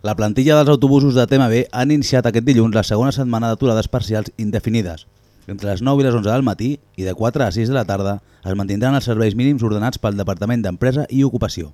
La plantilla dels autobusos de TMB han iniciat aquest dilluns la segona setmana d'aturades parcials indefinides. Entre les 9 i les 11 del matí i de 4 a 6 de la tarda es mantindran els serveis mínims ordenats pel Departament d'Empresa i Ocupació.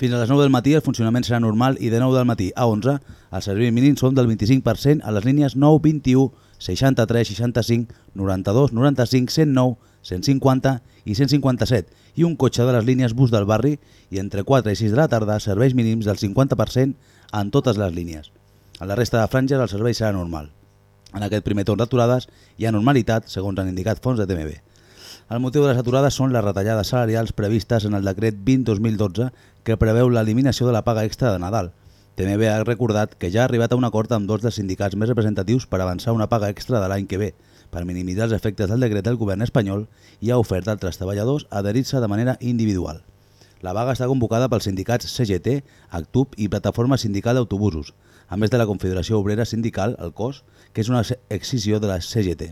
Fins a les 9 del matí el funcionament serà normal i de 9 del matí a 11 els serveis mínims són del 25% a les línies 9, 21, 63, 65, 92, 95, 109, 150 i 157 i un cotxe de les línies bus del barri i entre 4 i 6 de la tarda serveis mínims del 50% en totes les línies. A la resta de franges el servei serà normal. En aquest primer torn d'aturades hi ha normalitat, segons han indicat fons de TMB. El motiu de les aturades són les retallades salarials previstes en el decret 20-2012 que preveu l'eliminació de la paga extra de Nadal. TMB ha recordat que ja ha arribat a un acord amb dos dels sindicats més representatius per avançar una paga extra de l'any que ve, per minimitzar els efectes del decret del govern espanyol i ha ofert altres treballadors adherir-se de manera individual. La vaga està convocada pels sindicats CGT, ACTUB i Plataforma Sindical d'Autobusos, a més de la Confederació Obrera Sindical, el COS, que és una excisió de la CGT.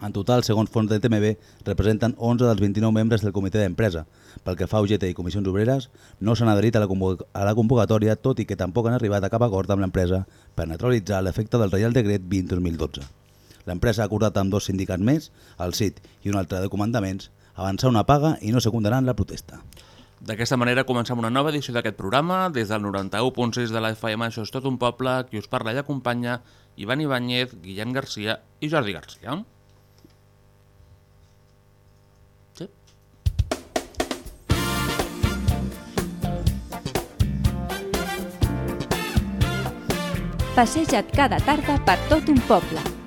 En total, segons fons de TMB, representen 11 dels 29 membres del comitè d'empresa. Pel que fa a UGT i comissions obreres, no s'han adherit a la, a la convocatòria, tot i que tampoc han arribat a cap acord amb l'empresa per neutralitzar l'efecte del Reial Decret 20-2012. L'empresa ha acordat amb dos sindicats més, el CIT i un altre de comandaments, avançar una paga i no secundaran la protesta. D'aquesta manera comencem una nova edició d'aquest programa. Des del 91.6 de la FM, això és tot un poble, qui us parla i acompanya Ivan Ibáñez, Guillem Garcia i Jordi Garcia. Sí. Passeja't cada tarda per tot un poble,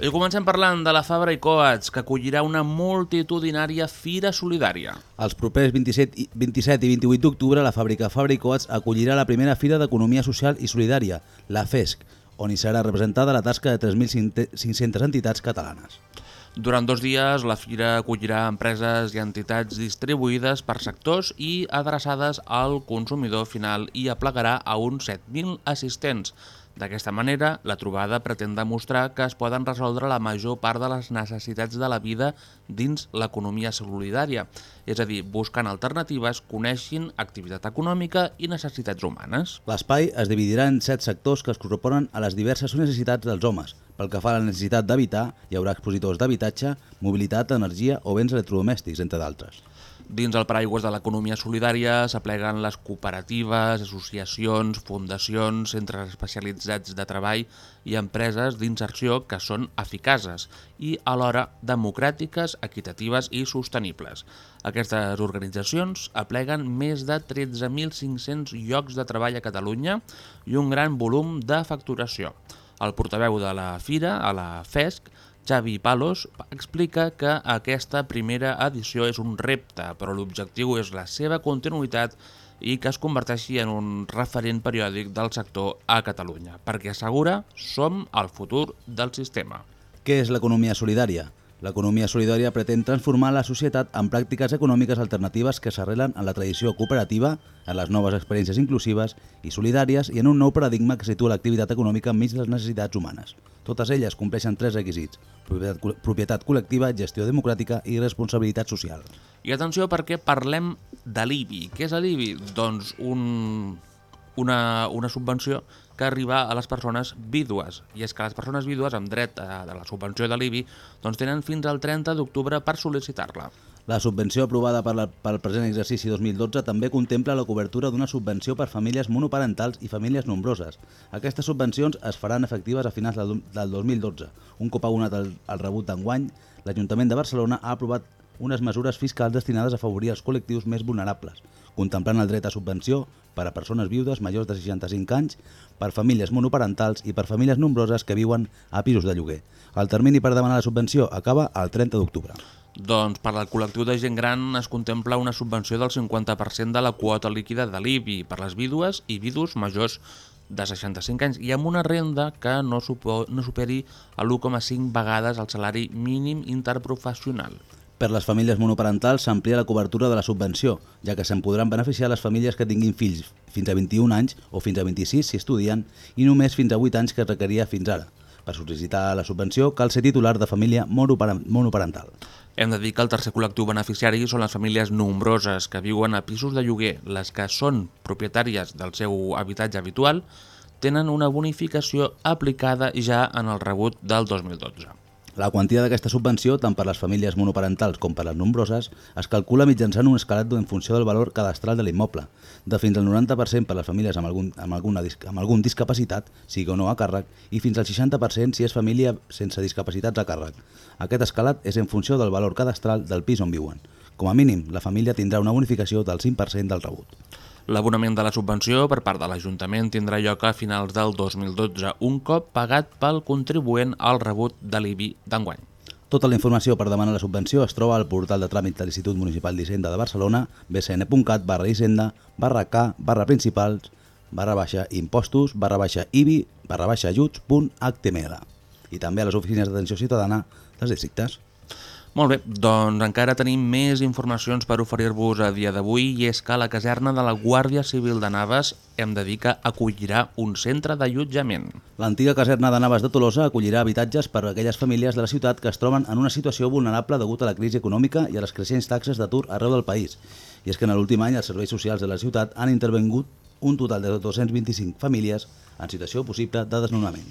I comencem parlant de la Fabra i Coats, que acollirà una multitudinària fira solidària. Els propers 27 i, 27 i 28 d'octubre, la fàbrica Fabra i Coats acollirà la primera Fira d'Economia Social i Solidària, la FESC, on hi serà representada la tasca de 3.500 entitats catalanes. Durant dos dies, la fira acollirà empreses i entitats distribuïdes per sectors i adreçades al consumidor final i aplegarà a uns 7.000 assistents. D'aquesta manera, la trobada pretén demostrar que es poden resoldre la major part de les necessitats de la vida dins l'economia solidària, és a dir, buscant alternatives, coneixin activitat econòmica i necessitats humanes. L'espai es dividirà en set sectors que es corresponen a les diverses necessitats dels homes. Pel que fa a la necessitat d'habitar, hi haurà expositors d'habitatge, mobilitat, energia o béns electrodomèstics, entre d'altres. Dins el paraigües de l'economia solidària s'apleguen les cooperatives, associacions, fundacions, centres especialitzats de treball i empreses d'inserció que són eficaces i alhora democràtiques, equitatives i sostenibles. Aquestes organitzacions apleguen més de 13.500 llocs de treball a Catalunya i un gran volum de facturació. El portaveu de la Fira, a la FESC, Xavi Palos explica que aquesta primera edició és un repte, però l'objectiu és la seva continuïtat i que es converteixi en un referent periòdic del sector a Catalunya, perquè assegura som el futur del sistema. Què és l'economia solidària? L'economia solidària pretén transformar la societat en pràctiques econòmiques alternatives que s'arrelen en la tradició cooperativa, en les noves experiències inclusives i solidàries i en un nou paradigma que situa l'activitat econòmica enmig de les necessitats humanes. Totes elles compleixen tres requisits, propietat, propietat col·lectiva, gestió democràtica i responsabilitat social. I atenció perquè parlem de l'IBI. Què és l'IBI? Doncs un, una, una subvenció que arriba a les persones vídues. I és que les persones vídues amb dret a, a la subvenció de l'IBI doncs tenen fins al 30 d'octubre per sol·licitar-la. La subvenció aprovada per la, pel present exercici 2012 també contempla la cobertura d'una subvenció per famílies monoparentals i famílies nombroses. Aquestes subvencions es faran efectives a finals del, del 2012. Un cop abonat el, el rebut d'enguany, l'Ajuntament de Barcelona ha aprovat unes mesures fiscals destinades a afavorir els col·lectius més vulnerables, contemplant el dret a subvenció per a persones viudes majors de 65 anys, per famílies monoparentals i per famílies nombroses que viuen a pisos de lloguer. El termini per demanar la subvenció acaba el 30 d'octubre. Doncs per al col·lectiu de gent gran es contempla una subvenció del 50% de la quota líquida de l'IBI per les vídues i vidus majors de 65 anys i amb una renda que no, no superi a l'1,5 vegades el salari mínim interprofessional. Per les famílies monoparentals s'amplia la cobertura de la subvenció, ja que se'n podran beneficiar les famílies que tinguin fills fins a 21 anys o fins a 26 si estudien i només fins a 8 anys que es requeria fins ara. Per sol·licitar la subvenció cal ser titular de família monoparental. Hem de dir que el tercer col·lectiu beneficiari són les famílies nombroses que viuen a pisos de lloguer. Les que són propietàries del seu habitatge habitual tenen una bonificació aplicada ja en el rebut del 2012. La quantia d'aquesta subvenció, tant per les famílies monoparentals com per les nombroses, es calcula mitjançant un escalat en funció del valor cadastral de l'immoble, de fins al 90% per les famílies amb, algun, amb, alguna, amb algun discapacitat, sigui o no a càrrec, i fins al 60% si és família sense discapacitats a càrrec. Aquest escalat és en funció del valor cadastral del pis on viuen. Com a mínim, la família tindrà una bonificació del 5% del rebut. L'abonament de la subvenció per part de l'Ajuntament tindrà lloc a finals del 2012, un cop pagat pel contribuent al rebut de l'IBI d'enguany. Tota la informació per demanar la subvenció es troba al portal de tràmit de l'Institut Municipal d'Hisenda de Barcelona, bcn.cat barra hisenda, barra K, barra principals, barra baixa impostos, barra baixa IBI, barra baixa ajuts.html i també a les oficines d'atenció ciutadana dels districtes. Molt bé, doncs encara tenim més informacions per oferir-vos a dia d'avui i és que la caserna de la Guàrdia Civil de Naves hem de dir que acollirà un centre d'allotjament. L'antiga caserna de Naves de Tolosa acollirà habitatges per a aquelles famílies de la ciutat que es troben en una situació vulnerable degut a la crisi econòmica i a les creixents taxes d'atur arreu del país. I és que en l'últim any els serveis socials de la ciutat han intervengut un total de 225 famílies en situació possible de desnonament.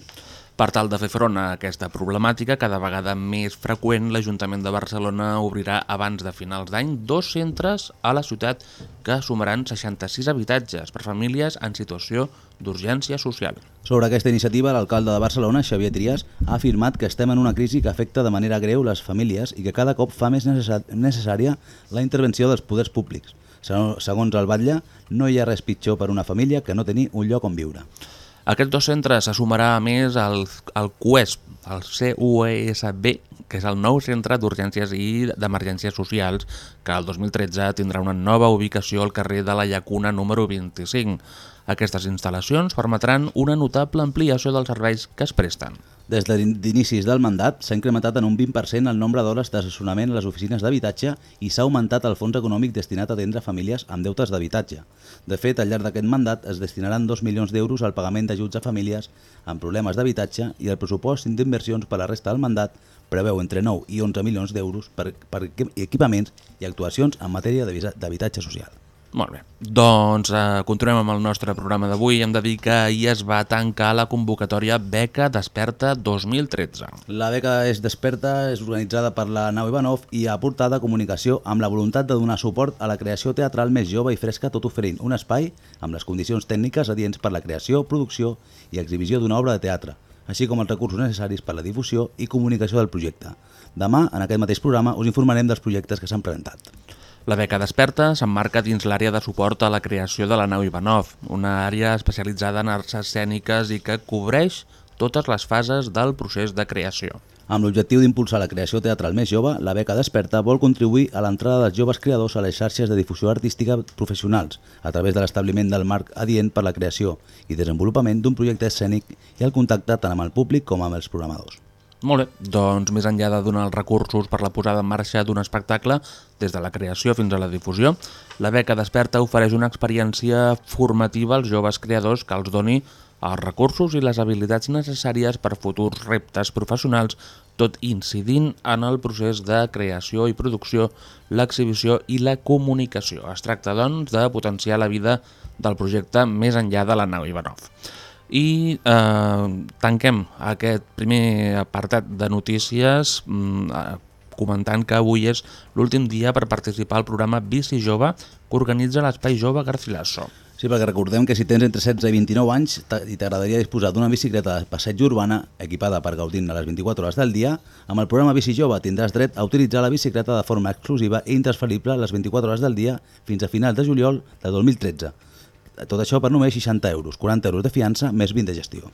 Per tal de fer front a aquesta problemàtica, cada vegada més freqüent, l'Ajuntament de Barcelona obrirà abans de finals d'any dos centres a la ciutat que sumaran 66 habitatges per famílies en situació d'urgència social. Sobre aquesta iniciativa, l'alcalde de Barcelona, Xavier Trias, ha afirmat que estem en una crisi que afecta de manera greu les famílies i que cada cop fa més necessària la intervenció dels poders públics. Segons el Batlle, no hi ha res pitjor per una família que no tenir un lloc on viure. Aquests dos centres se sumarà a més al, al CUESP, el CUESB, que és el nou centre d'urgències i d'emergències socials, que el 2013 tindrà una nova ubicació al carrer de la Llacuna número 25. Aquestes instal·lacions permetran una notable ampliació dels serveis que es presten. Des d'inicis del mandat s'ha incrementat en un 20% el nombre d'hores d'assessorament a les oficines d'habitatge i s'ha augmentat el fons econòmic destinat a atendre famílies amb deutes d'habitatge. De fet, al llarg d'aquest mandat es destinaran 2 milions d'euros al pagament d'ajuts a famílies amb problemes d'habitatge i el pressupost d'inversions per a la resta del mandat preveu entre 9 i 11 milions d'euros per, per equipaments i actuacions en matèria d'habitatge social. Molt bé, doncs eh, continuem amb el nostre programa d'avui. Hem de dir que ahir es va tancar la convocatòria Beca Desperta 2013. La beca és Desperta és organitzada per la Nau Ivanov i ha portat a comunicació amb la voluntat de donar suport a la creació teatral més jove i fresca tot oferint un espai amb les condicions tècniques adients per la creació, producció i exhibició d'una obra de teatre, així com els recursos necessaris per la difusió i comunicació del projecte. Demà, en aquest mateix programa, us informarem dels projectes que s'han presentat. La beca Desperta s'emmarca dins l'àrea de suport a la creació de la nau Ivanov, una àrea especialitzada en arts escèniques i que cobreix totes les fases del procés de creació. Amb l'objectiu d'impulsar la creació teatral més jove, la beca Desperta vol contribuir a l'entrada dels joves creadors a les xarxes de difusió artística professionals a través de l'establiment del marc adient per la creació i desenvolupament d'un projecte escènic i el contacte tant amb el públic com amb els programadors. Molt bé, doncs més enllà de donar els recursos per la posada en marxa d'un espectacle, des de la creació fins a la difusió, la beca Desperta ofereix una experiència formativa als joves creadors que els doni els recursos i les habilitats necessàries per futurs reptes professionals, tot incidint en el procés de creació i producció, l'exhibició i la comunicació. Es tracta, doncs, de potenciar la vida del projecte més enllà de la nau Ivanov. I eh, tanquem aquest primer apartat de notícies mm, eh, comentant que avui és l'últim dia per participar al programa Bici Jove que organitza l'Espai Jove Garcilaso. Sí, perquè recordem que si tens entre 16 i 29 anys i t'agradaria disposar d'una bicicleta de passeig urbana equipada per gaudir a les 24 hores del dia, amb el programa Bici Jove tindràs dret a utilitzar la bicicleta de forma exclusiva i intransferible les 24 hores del dia fins a finals de juliol de 2013. Tot això per només 60 euros, 40 euros de fiança més 20 de gestió.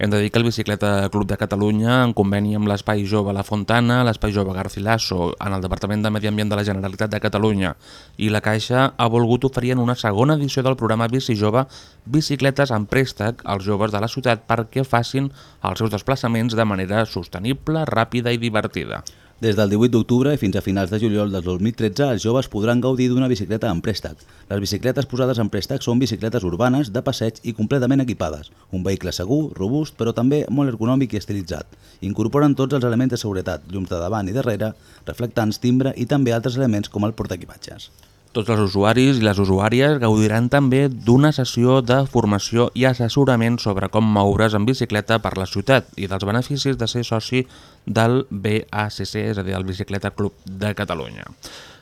Hem de dir que el Bicicleta Club de Catalunya, en conveni amb l'Espai Jove La Fontana, l'Espai Jove Garcilaso, en el Departament de Medi Ambient de la Generalitat de Catalunya i la Caixa, ha volgut oferir en una segona edició del programa Bici Jove bicicletes en préstec als joves de la ciutat perquè facin els seus desplaçaments de manera sostenible, ràpida i divertida. Des del 18 d'octubre i fins a finals de juliol del 2013, els joves podran gaudir d'una bicicleta en préstec. Les bicicletes posades en préstec són bicicletes urbanes, de passeig i completament equipades. Un vehicle segur, robust, però també molt ergonòmic i estilitzat. Incorporen tots els elements de seguretat, llums de davant i darrere, reflectants, timbre i també altres elements com el portaequipatges. Tots els usuaris i les usuàries gaudiran també d'una sessió de formació i assessorament sobre com moure's en bicicleta per la ciutat i dels beneficis de ser soci del BACC, és a dir, el Bicicleta Club de Catalunya.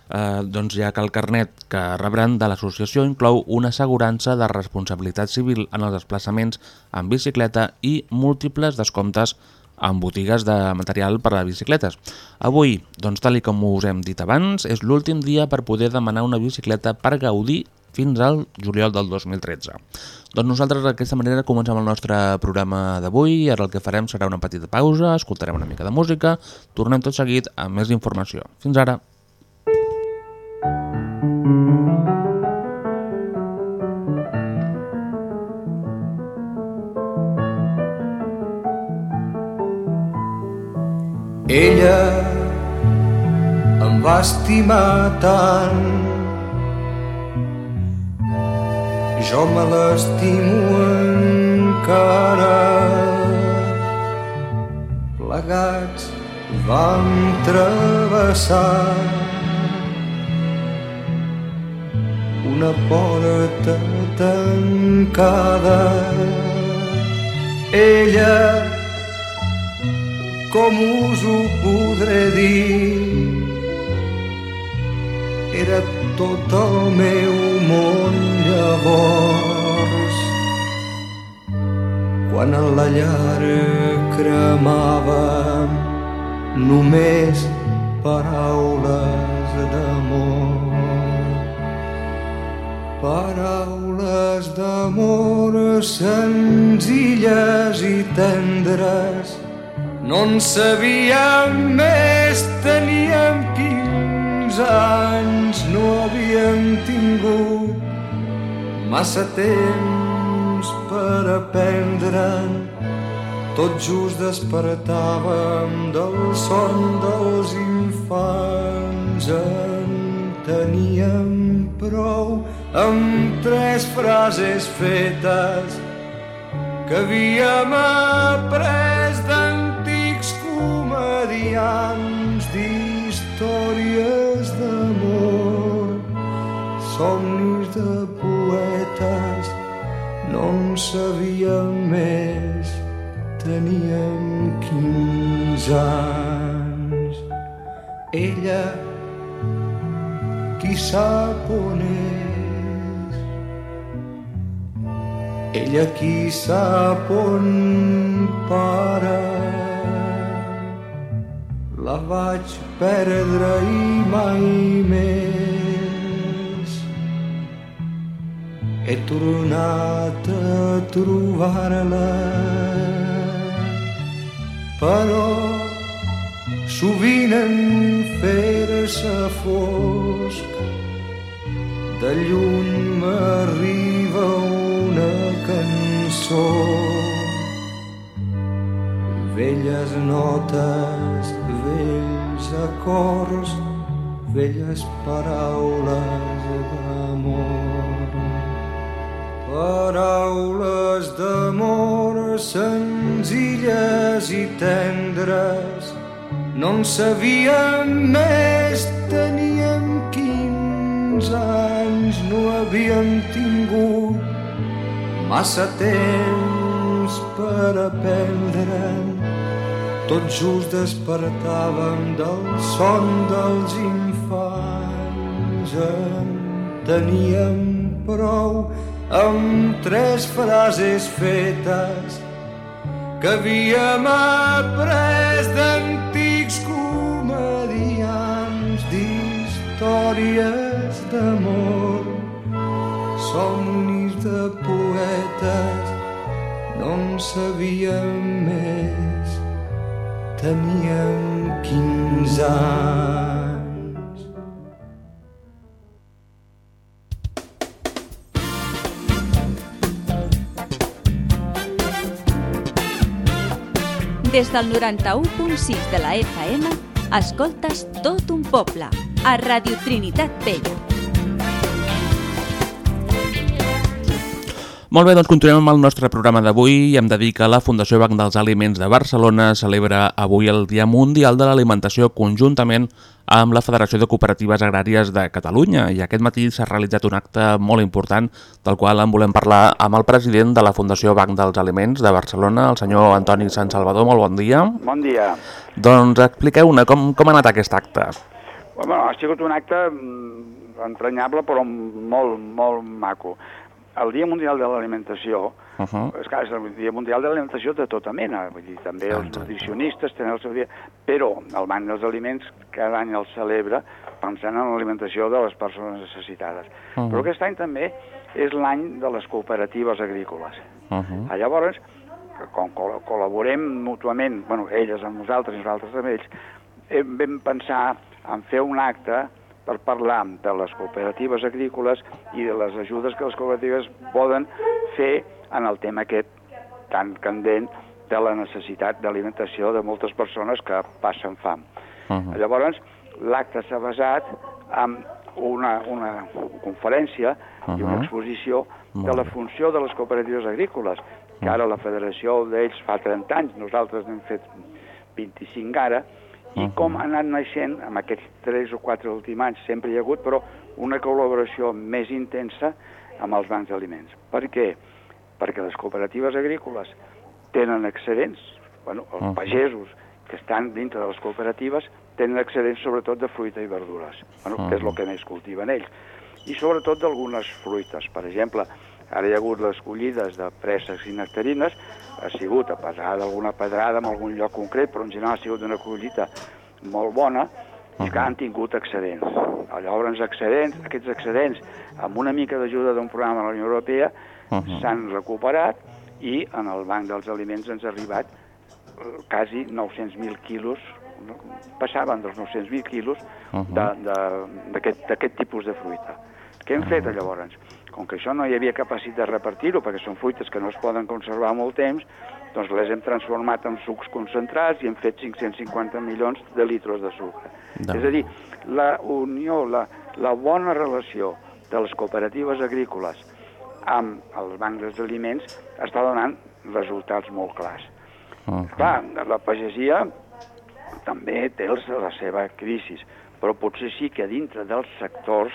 Eh, doncs ja que el carnet que rebran de l'associació inclou una assegurança de responsabilitat civil en els desplaçaments en bicicleta i múltiples descomptes en botigues de material per a bicicletes. Avui, doncs tal i com us hem dit abans, és l'últim dia per poder demanar una bicicleta per gaudir fins al juliol del 2013. Doncs nosaltres d'aquesta manera comencem el nostre programa d'avui ara el que farem serà una petita pausa, escoltarem una mica de música, tornem tot seguit amb més informació. Fins ara! Ella em va estimar tant jo me l'estimo encara. Plegats vam travessar una porta tancada. Ella com us ho podré dir era tot el meu món llavors. Quan a la llar cremava només paraules d'amor. Paraules d'amor senzilles i tendres. No en sabíem més, teníem 15 anys, no havíem tingut massa temps per aprendre'n. Tot just despertàvem del son dels infants, en teníem prou amb tres frases fetes que havíem après d'antics comedians d'històries somnis de poetes, no en sabíem més, teníem 15 anys. Ella, qui sap on és, ella qui sap on para? La vaig perdre i mai més he tornat a trobar-la però sovint en fer-se fosc de lluny m'arriba una cançó velles notes, vells acords, velles paraules Paraules d'amor senzilles i tendres, no en sabíem més, teníem 15 anys, no havíem tingut massa temps per aprendre'n tot just despertàvem del son dels infants. En teníem prou amb tres frases fetes que havíem après d'antics comedians d'històries d'amor, somnis de poetes, no en sabíem més, teníem 15 anys. Des del 91.6 de la FM, escoltes tot un poble, a Radio Trinitat Vella. Molt bé, doncs continuem amb el nostre programa d'avui i hem de dir que la Fundació Banc dels Aliments de Barcelona celebra avui el Dia Mundial de l'Alimentació conjuntament amb la Federació de Cooperatives Agràries de Catalunya i aquest matí s'ha realitzat un acte molt important del qual en volem parlar amb el president de la Fundació Banc dels Aliments de Barcelona, el senyor Antoni Sant Salvador. Molt bon dia. Bon dia. Doncs expliqueu-ne com, com ha anat aquest acte. Bueno, ha sigut un acte mm, entranyable però molt, molt maco. El Dia Mundial de l'Alimentació, Uh -huh. és clar, és el Dia Mundial de l'Alimentació de tota mena, vull dir, també els Exacte. nutricionistes tenen el seu dia, però el Banc dels Aliments cada any el celebra pensant en l'alimentació de les persones necessitades. Uh -huh. Però aquest any també és l'any de les cooperatives agrícoles. Uh -huh. Ah, Llavors, com col col·laborem mútuament, bueno, elles amb nosaltres i nosaltres amb ells, eh, vam pensar en fer un acte per parlar de les cooperatives agrícoles i de les ajudes que les cooperatives poden fer en el tema aquest tan candent de la necessitat d'alimentació de moltes persones que passen fam. Uh -huh. Llavors, l'acte s'ha basat en una, una conferència i una Mhm. exposició de la funció de les cooperatives agrícoles, que ara la federació d'ells fa 30 anys, nosaltres n'hem fet 25 ara, i com ha anat naixent, amb aquests 3 o 4 últims anys, sempre hi ha hagut, però una col·laboració més intensa amb els bancs d'aliments. Per què? Perquè les cooperatives agrícoles tenen excedents, bueno, els Mhm. pagesos que estan dintre de les cooperatives tenen excedents sobretot de fruita i verdures, bueno, que és el que més cultiven ells, i sobretot d'algunes fruites. Per exemple, ara hi ha hagut les collides de préssecs i nectarines, ha sigut a pesar d'alguna pedrada en algun lloc concret, però en general ha sigut una collita molt bona, i que han tingut excedents. Llavors, excedents, aquests excedents, amb una mica d'ajuda d'un programa de la Unió Europea, Mhm. s'han recuperat i en el Banc dels Aliments ens ha arribat eh, quasi 900.000 quilos, passaven dels 900.000 quilos de- de- d'aquest d'aquest tipus de fruita. Què hem fet llavors? Com que això no hi havia capacitat de repartir-ho, perquè són fruites que no es poden conservar molt temps, doncs les hem transformat en sucs concentrats i hem fet 550 milions de litres de sucre. De- És a dir, la unió, la, la bona relació de les cooperatives agrícoles amb els bancs dels aliments està donant resultats molt clars. Uh -huh. Clar, la pagesia també té la seva crisi, però potser sí que dintre dels sectors,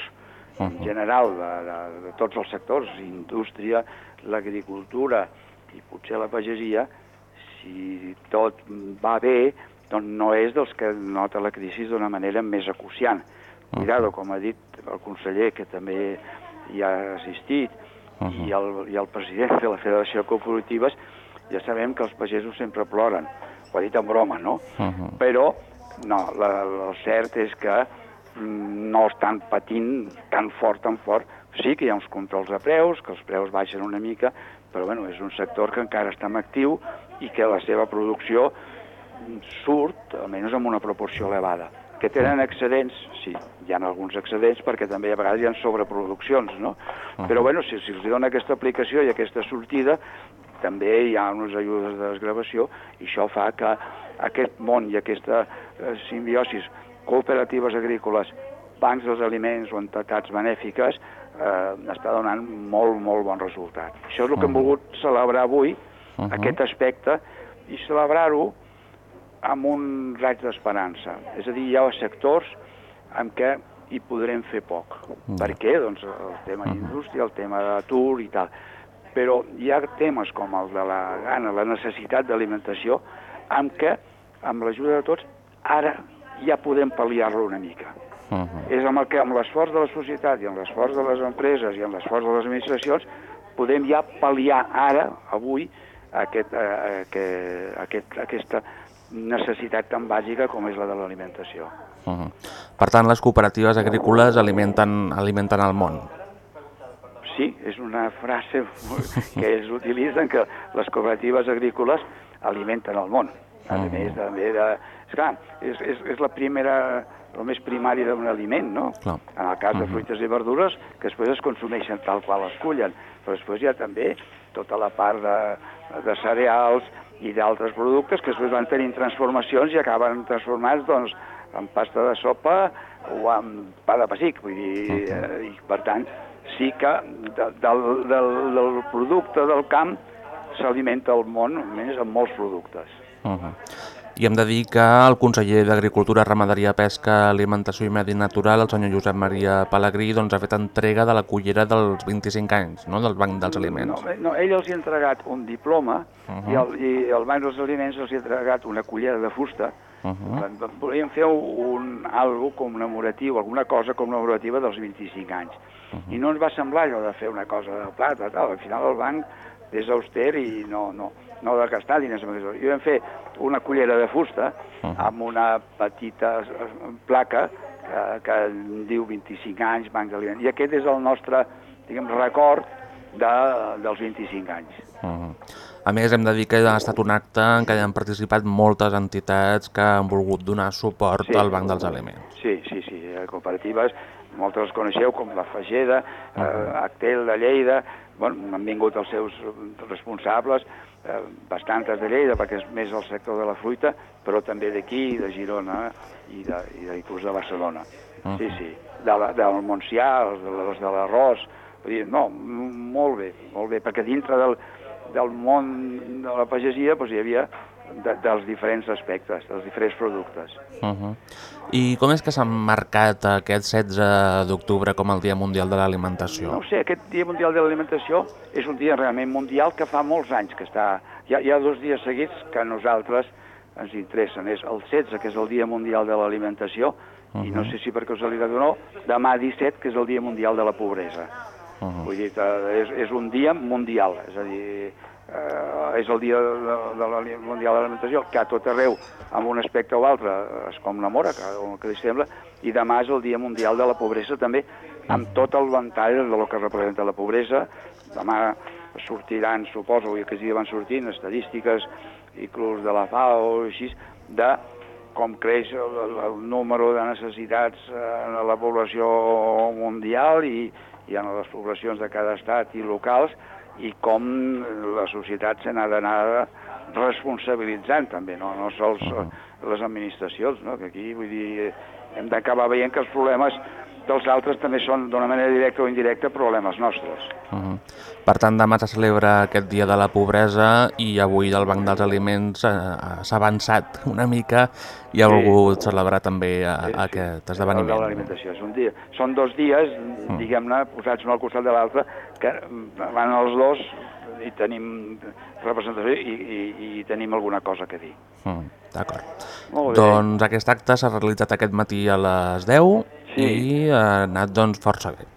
en Mhm. general, de, de, de tots els sectors, indústria, l'agricultura i potser la pagesia, si tot va bé, doncs no és dels que nota la crisi d'una manera més acuciant. Cuidado, com ha dit el conseller, que també hi ha assistit, Uh i, el, i el president de la Federació de Cooperatives, ja sabem que els pagesos sempre ploren. Ho ha dit en broma, no? Uh -huh. Però, no, la, el cert és que no estan patint tan fort, tan fort. Sí que hi ha uns controls de preus, que els preus baixen una mica, però bueno, és un sector que encara està en actiu i que la seva producció surt, almenys amb una proporció elevada. Que tenen excedents, sí, hi ha alguns excedents perquè també a vegades hi ha sobreproduccions, no? Però bueno, si, si els dona aquesta aplicació i aquesta sortida, també hi ha unes ajudes de desgravació i això fa que aquest món i aquesta eh, simbiosis cooperatives agrícoles, bancs dels aliments o entitats benèfiques eh, està donant molt, molt bon resultat. Això és el que hem volgut celebrar avui, Uh -huh. aquest aspecte, i celebrar-ho amb un raig d'esperança. És a dir, hi ha sectors en què hi podrem fer poc. Ja. Per què? Doncs el tema d'indústria, el tema d'atur i tal. Però hi ha temes com el de la gana, la necessitat d'alimentació, amb què amb l'ajuda de tots, ara ja podem pal·liar-lo una mica. Uh -huh. És amb el que amb l'esforç de la societat i amb l'esforç de les empreses i amb l'esforç de les administracions podem ja pal·liar ara, avui, aquest, eh, aquest, aquest, aquesta necessitat tan bàsica com és la de l'alimentació. Uh -huh. Per tant, les cooperatives agrícoles alimenten, alimenten el món. Sí, és una frase que ells utilitzen, que les cooperatives agrícoles alimenten el món. A Mhm. més, també de... Esclar, és, és, és la primera, el més primari d'un aliment, no? Clar. En el cas de Mhm. fruites i verdures, que després es consumeixen tal qual es cullen, però després hi ha també tota la part de, de cereals i d'altres productes que després van tenint transformacions i acaben transformats doncs, en pasta de sopa o en pa de pessic. Vull dir, eh, i per tant, sí que de, del, del, del producte del camp s'alimenta el món, almenys amb molts productes. Uh -huh. I hem de dir que el conseller d'Agricultura, Ramaderia, Pesca, Alimentació i Medi Natural, el senyor Josep Maria Pellegrí, doncs, ha fet entrega de la cullera dels 25 anys no? del Banc dels Aliments. No, no, ell els ha entregat un diploma uh. -huh. i, el, i el Banc dels Aliments els ha entregat una cullera de fusta. Uh -huh. Volíem fer un, algo commemoratiu, alguna cosa commemorativa dels 25 anys. Uh -huh. I no ens va semblar allò de fer una cosa de plata, tal. al final el banc és auster i no, no, no de diners amb això. I vam fer una cullera de fusta uh -huh. amb una petita eh, placa que, que diu 25 anys, Banc d'Aliments. I aquest és el nostre, diguem, record de, dels 25 anys. Uh -huh. A més, hem de dir que ha estat un acte en què hi han participat moltes entitats que han volgut donar suport Sí. al Banc dels Aliments. Sí, sí, sí, eh, cooperatives, moltes les coneixeu, com la Fageda, eh, Actel de Lleida, bueno, han vingut els seus responsables, eh, bastantes de Lleida, perquè és més el sector de la fruita, però també d'aquí, de Girona i de, i de, inclús de Barcelona. Ah. Sí, sí, de la, del Montsià, els de, els de l'arròs, no, molt bé, molt bé, perquè dintre del, del món de la pagesia doncs, hi havia de, dels diferents aspectes, dels diferents productes. Uh -huh. I com és que s'ha marcat aquest 16 d'octubre com el Dia Mundial de l'Alimentació? No sé, aquest Dia Mundial de l'Alimentació és un dia realment mundial que fa molts anys que està... Hi ha, hi ha dos dies seguits que a nosaltres ens interessen. És el 16, que és el Dia Mundial de l'Alimentació, i no sé si per casualitat o no, demà 17, que és el Dia Mundial de la Pobresa. Uh -huh. Vull dir, que és, és un dia mundial, és a dir, eh, és el dia de, de la Mundial de l'Alimentació, que a tot arreu, amb un aspecte o altre, es commemora, que, o que li sembla, i demà és el Dia Mundial de la Pobresa també, amb tot el ventall de lo que representa la pobresa. Demà sortiran, suposo, i aquests dies van sortint, estadístiques, inclús de la FAO, així, de com creix el, el, el número de necessitats eh, en la població mundial i, i en les poblacions de cada estat i locals i com la societat se n'ha d'anar responsabilitzant també, no, no sols les administracions, no? que aquí vull dir, hem d'acabar veient que els problemes dels altres també són d'una manera directa o indirecta problemes nostres. Uh -huh. Per tant, demà se celebra aquest Dia de la Pobresa i avui el Banc dels Aliments eh, s'ha avançat una mica i ha Sí. volgut celebrar també a, Sí, sí. aquest El de esdeveniment. l'alimentació és un dia. Són dos dies, diguem-ne, posats un al costat de l'altre, que van els dos i tenim representació i, i, i tenim alguna cosa que dir. Mm, D'acord. Molt bé. Doncs aquest acte s'ha realitzat aquest matí a les 10 Sí. i ha anat doncs força bé.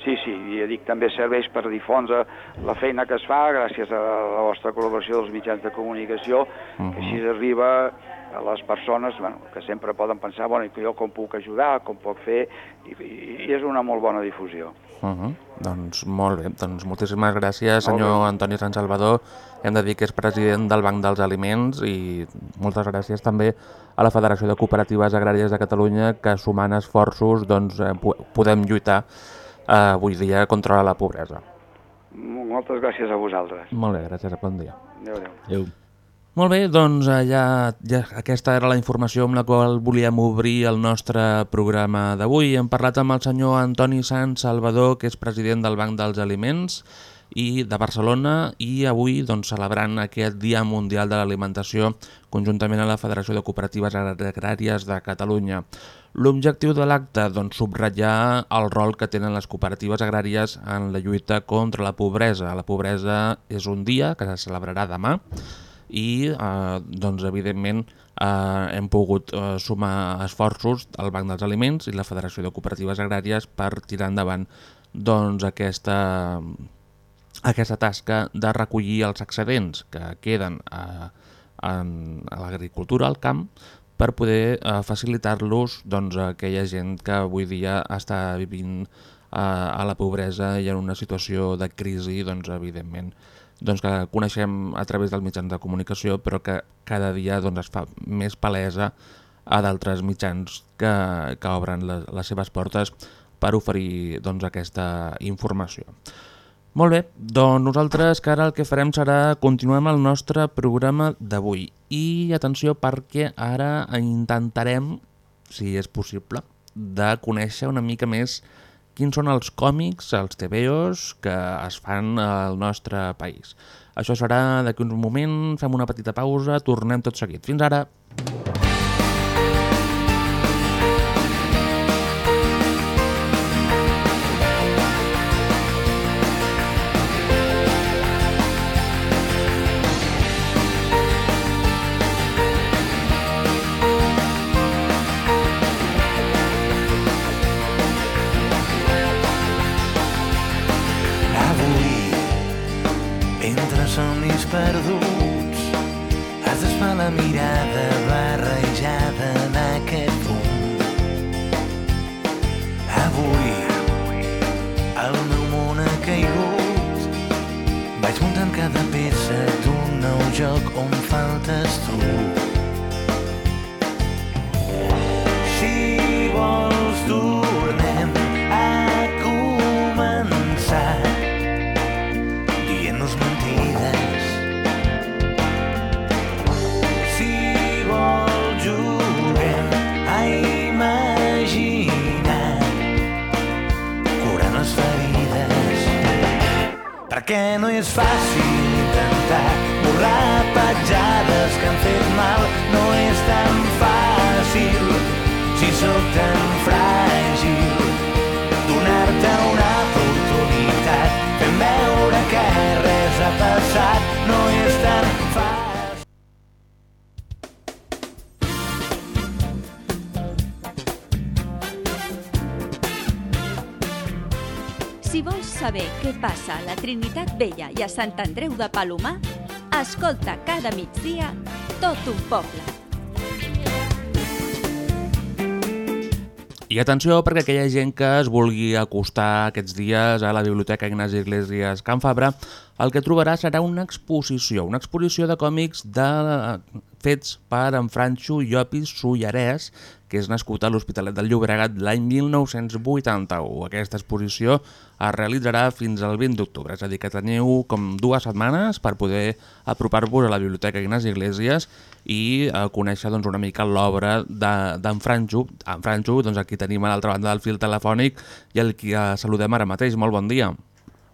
Sí, sí, i ja dic, també serveix per difondre la feina que es fa gràcies a la vostra col·laboració dels mitjans de comunicació, que així arriba a les persones bueno, que sempre poden pensar, bueno, i jo com puc ajudar, com puc fer, i, i, és una molt bona difusió. Uh -huh. Doncs molt bé, doncs moltíssimes gràcies senyor Molt bé. Antoni Sant Salvador. Hem de dir que és president del Banc dels Aliments i moltes gràcies també a la Federació de Cooperatives Agràries de Catalunya que sumant esforços doncs, eh, po- podem lluitar eh, avui dia contra la pobresa. Moltes gràcies a vosaltres. Molt bé, gràcies, bon dia. Adéu-adéu. Adéu. Molt bé, doncs eh, ja, ja aquesta era la informació amb la qual volíem obrir el nostre programa d'avui. Hem parlat amb el senyor Antoni Sant Salvador, que és president del Banc dels Aliments i de Barcelona i avui doncs, celebrant aquest Dia Mundial de l'Alimentació conjuntament a la Federació de Cooperatives Agràries de Catalunya. L'objectiu de l'acte doncs, subratllar el rol que tenen les cooperatives agràries en la lluita contra la pobresa. La pobresa és un dia que se celebrarà demà i eh, doncs evidentment eh, hem pogut eh, sumar esforços al Banc dels Aliments i la Federació de Cooperatives Agràries per tirar endavant doncs, aquesta, aquesta tasca de recollir els excedents que queden a, en, a l'agricultura, al camp, per poder eh, facilitar-los doncs, a aquella gent que avui dia està vivint eh, a la pobresa i en una situació de crisi, doncs, evidentment, doncs, que coneixem a través dels mitjans de comunicació, però que cada dia doncs, es fa més palesa a d'altres mitjans que, que obren les, les seves portes per oferir doncs, aquesta informació. Molt bé, doncs nosaltres que ara el que farem serà continuem el nostre programa d'avui. I atenció perquè ara intentarem, si és possible, de conèixer una mica més quins són els còmics, els TVOs que es fan al nostre país. Això serà d'aquí un moment, fem una petita pausa, tornem tot seguit. Fins ara! Avui, Perquè no és fàcil intentar borrar petjades que han fet mal. No és tan fàcil si sóc tan fràgil saber què passa a la Trinitat Vella i a Sant Andreu de Palomar, escolta cada migdia tot un poble. I atenció perquè aquella gent que es vulgui acostar aquests dies a la Biblioteca Ignasi Iglesias Can Fabra, el que trobarà serà una exposició, una exposició de còmics de, fets per en Franxo Llopis Sullarès, que és nascut a l'Hospitalet del Llobregat l'any 1981. Aquesta exposició es realitzarà fins al 20 d'octubre, és a dir, que teniu com dues setmanes per poder apropar-vos a la Biblioteca Ignasi Iglesias i eh, conèixer doncs, una mica l'obra de- d'en Franxo. En Franxo, doncs, aquí tenim a l'altra banda del fil telefònic i el que eh, saludem ara mateix. Molt bon dia.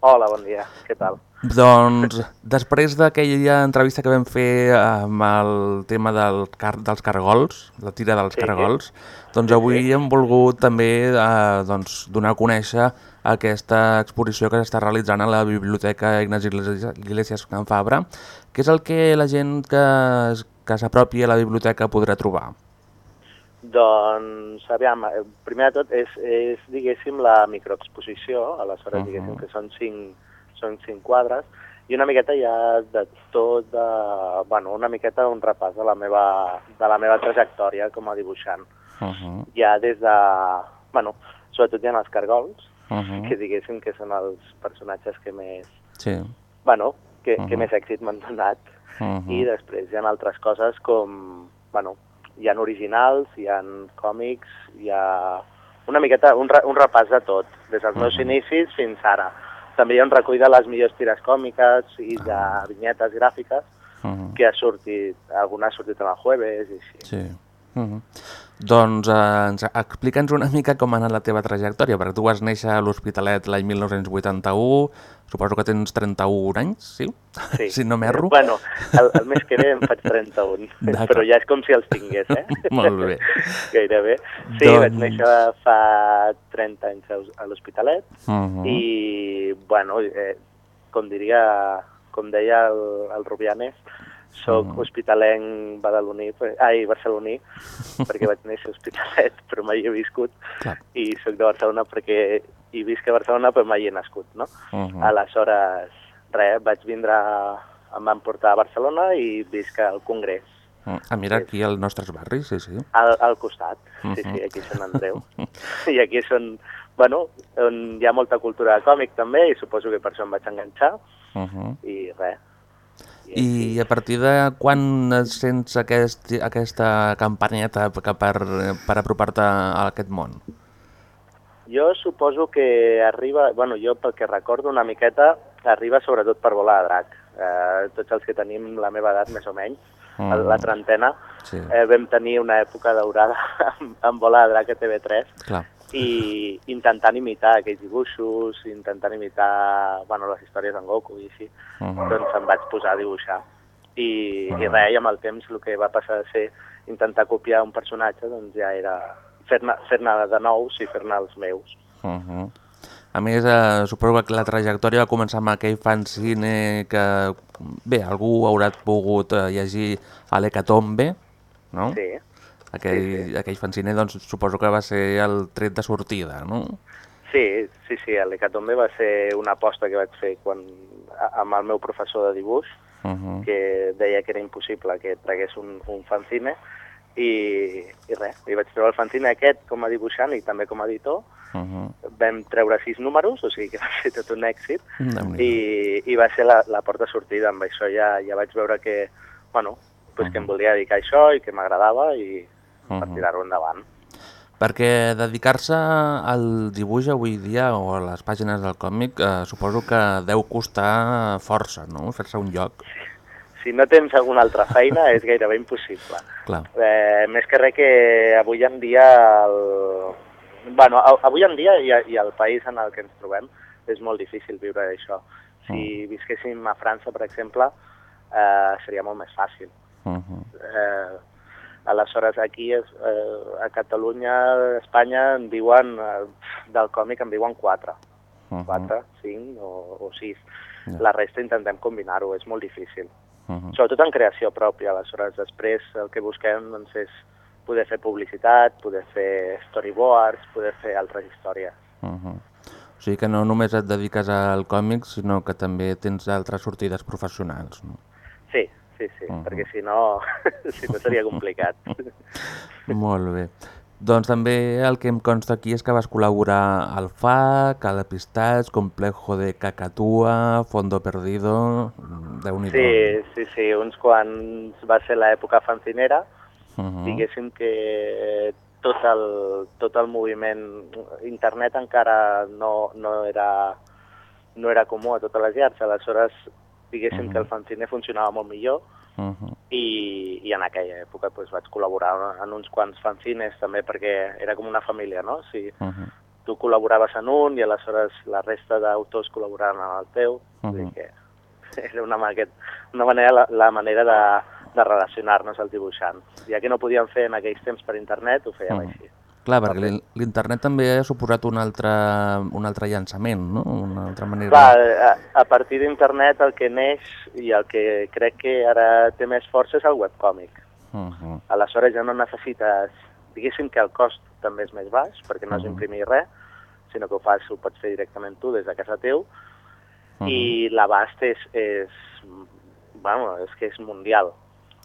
Hola, bon dia. Què tal? Doncs, després d'aquella entrevista que vam fer amb el tema del car dels cargols, la tira dels Sí. cargols, doncs avui hem volgut també eh, doncs, donar a conèixer aquesta exposició que s'està realitzant a la Biblioteca Ignasi Iglesias- Can Fabra, que és el que la gent que, que s'apropi a la biblioteca podrà trobar. Doncs, aviam, eh, primer de tot és, és diguéssim, la microexposició, aleshores, Mhm. diguéssim que són cinc, són cinc quadres, i una miqueta ja de tot, de, bueno, una miqueta un repàs de la meva, de la meva trajectòria com a dibuixant. Uh -huh. Ja des de, bueno, sobretot hi ha els cargols, Uh -huh. que diguéssim que són els personatges que més, Sí. bueno, que, que Mhm. més èxit m'han donat, Uh -huh. i després hi ha altres coses com, bueno, hi ha originals, hi ha còmics, hi ha una miqueta, un, un repàs de tot, des dels meus Mhm. inicis fins ara. També hi ha un recull de les millors tires còmiques i de vinyetes gràfiques Uh -huh. que ha sortit, alguna ha sortit en el jueves i així. Sí. Uh -huh. Doncs eh, explica'ns una mica com ha anat la teva trajectòria, perquè tu vas néixer a l'Hospitalet l'any 1981, suposo que tens 31 anys, sí? Sí. si no m'erro. Bueno, el, el mes que ve em faig 31, D'acord. però ja és com si els tingués, eh? Molt bé. Gairebé. Sí, Doncs- vaig néixer fa 30 anys a l'Hospitalet Uh -huh. i, bueno, eh, com diria, com deia el, el Rubianes, Soc Mhm. hospitalenc badaloní, ai, barceloní, perquè vaig néixer a Hospitalet, però mai he viscut, Clar. i sóc de Barcelona perquè hi visc a Barcelona, però mai he nascut, no? Mhm. Aleshores, res, vaig vindre, em van portar a Barcelona i visc al Congrés, Mm. Ah, mira, aquí als nostres barris, sí, sí. al, al costat, sí, Mhm. sí, aquí a Sant Andreu. I aquí són, bueno, on hi ha molta cultura de còmic també, i suposo que per això em vaig enganxar, Uh -huh. i res. I a partir de quan sents aquest, aquesta campanyeta per, per apropar-te a aquest món? Jo suposo que arriba, bueno, jo pel que recordo una miqueta, arriba sobretot per volar de drac. Eh, tots els que tenim la meva edat, més o menys, Mm. mm. la trentena, Sí. eh, vam tenir una època daurada amb, amb volar de drac a TV3 Clar. I intentant imitar aquells dibuixos, intentant imitar bueno, les històries d'en Goku i així, Mhm. doncs em vaig posar a dibuixar. I, i res, i amb el temps el que va passar a ser intentar copiar un personatge, doncs ja era fer-ne fer, -ne, de nous i fer-ne els meus. Uh -huh. A més, eh, suposo que la trajectòria va començar amb aquell fanzine que, bé, algú haurà pogut eh, llegir a l'Hecatombe, no? Sí. Aquell, Sí, sí. aquell fanzine, doncs, suposo que va ser el tret de sortida, no? Sí, sí, sí, l'Hecatombe va ser una aposta que vaig fer quan, amb el meu professor de dibuix, Uh -huh. que deia que era impossible que tragués un, un fanzine, i, i res, i vaig treure el fanzine aquest com a dibuixant i també com a editor, Uh -huh. vam treure sis números, o sigui que va ser tot un èxit, Déu-n'hi-do. i, i va ser la, la porta de sortida. Amb això ja, ja vaig veure que, bueno, pues que em volia dedicar a això i que m'agradava i per Mhm. tirar-ho endavant. Perquè dedicar-se al dibuix avui dia o a les pàgines del còmic eh, suposo que deu costar força, no? Fer-se un lloc. Si no tens alguna altra feina és gairebé impossible. Clar. Eh, més que res que avui en dia, el... bueno, avui en dia i, i el país en el que ens trobem és molt difícil viure d'això. Si visquéssim a França, per exemple, eh, seria molt més fàcil. Uh -huh. Eh, aleshores aquí és, eh, a Catalunya, a Espanya, en diuen, eh, del còmic en diuen quatre. Uh -huh. Quatre, cinc o, o sis. Ja. La resta intentem combinar-ho, és molt difícil. Uh -huh. Sobretot en creació pròpia, aleshores després el que busquem doncs, és poder fer publicitat, poder fer storyboards, poder fer altres històries. Uh -huh. O sigui que no només et dediques al còmic, sinó que també tens altres sortides professionals, no? Sí, sí, sí, Mhm. perquè si no, si no seria complicat. Molt bé. Doncs també el que em consta aquí és que vas col·laborar al FAC, a l'Epistats, Complejo de Cacatua, Fondo Perdido... déu nhi Sí, sí, sí, uns quants va ser l'època fancinera, Uh -huh. diguéssim que tot el, tot el moviment internet encara no, no, era, no era comú a totes les llars, aleshores diguéssim Mhm. que el fanzine funcionava molt millor Uh -huh. i, i en aquella època doncs, vaig col·laborar en uns quants fanzines també perquè era com una família, no? Si Uh -huh. tu col·laboraves en un i aleshores la resta d'autors col·laboraven en el teu, vull dir que era una, maquet, una manera, la, la manera de, de relacionar-nos al dibuixant. Ja que no podíem fer en aquells temps per internet, ho fèiem Mhm. així. Clar, perquè l'in- l'internet també ha suposat un altre, un altre llançament, no? Una altra manera... Clar, a, a partir d'internet el que neix i el que crec que ara té més força és el webcòmic. Uh -huh. Aleshores ja no necessites, diguéssim que el cost també és més baix, perquè no has Mhm. d'imprimir res, sinó que ho fas, ho pots fer directament tu des de casa teu, Mhm. i l'abast és, és, bueno, és que és mundial.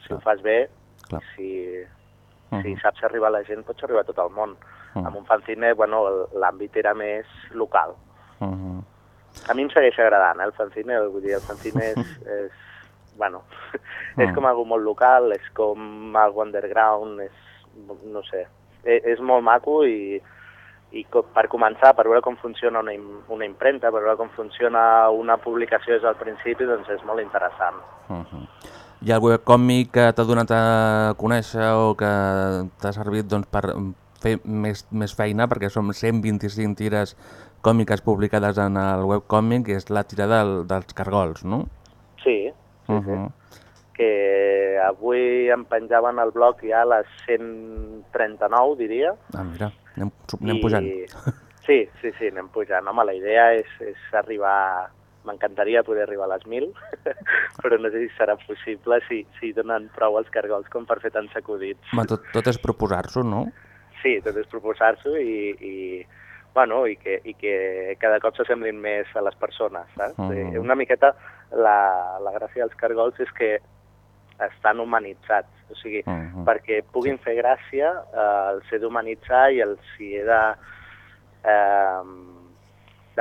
Si ho fas bé, Clar. si, Mhm. si saps arribar a la gent, pots arribar a tot el món. Mhm. Amb un fanzine, bueno, l'àmbit era més local. Uh -huh. A mi em segueix agradant, eh, el fanzine, vull dir, el fanzine és, és bueno, és Mm. com algo molt local, és com algo underground, és, no sé, és, és molt maco i, i co- per començar, per veure com funciona una, im- una impremta, per veure com funciona una publicació des del principi, doncs és molt interessant. Uh -huh. Hi ha algun còmic que t'ha donat a conèixer o que t'ha servit doncs, per fer més, més feina, perquè som 125 tires còmiques publicades en el webcòmic, que és la tira del, dels cargols, no? Sí, sí, Uh sí. -huh. Que avui em penjaven al blog ja a les 139, diria, Ah, mira, anem, anem pujant. Sí, sí, sí, anem pujant. Home, la idea és, és arribar m'encantaria poder arribar a les 1.000, però no sé si serà possible si, si donen prou els cargols com per fer tants acudits. Home, tot, tot és proposar-s'ho, no? Sí, tot és proposar-s'ho i, i, bueno, i, que, i que cada cop s'assemblin més a les persones, saps? Mhm. Eh, Una miqueta la, la gràcia dels cargols és que estan humanitzats, o sigui, Mhm. perquè puguin fer gràcia, eh, els he d'humanitzar i els hi he de, eh,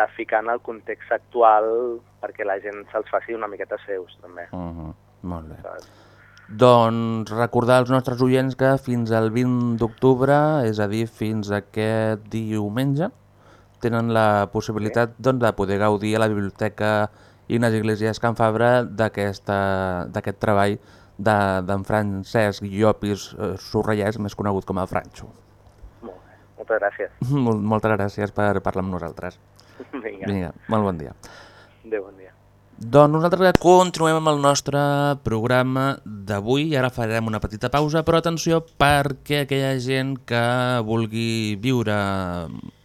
de ficar en el context actual perquè la gent se'ls faci una miqueta seus, també. Uh -huh. Molt bé. Saps? Doncs recordar als nostres oients que fins al 20 d'octubre, és a dir, fins aquest diumenge, tenen la possibilitat doncs, de poder gaudir a la Biblioteca Ignasi Iglesias Can Fabra d'aquest treball d'en de, Francesc Llopis eh, Sorrellès, més conegut com el Franxo. Molt bé, moltes gràcies. Mol, moltes gràcies per parlar amb nosaltres. Vinga, Vinga, molt bon dia. adéu, bon dia. Doncs nosaltres continuem amb el nostre programa d'avui i ara farem una petita pausa, però atenció perquè aquella gent que vulgui viure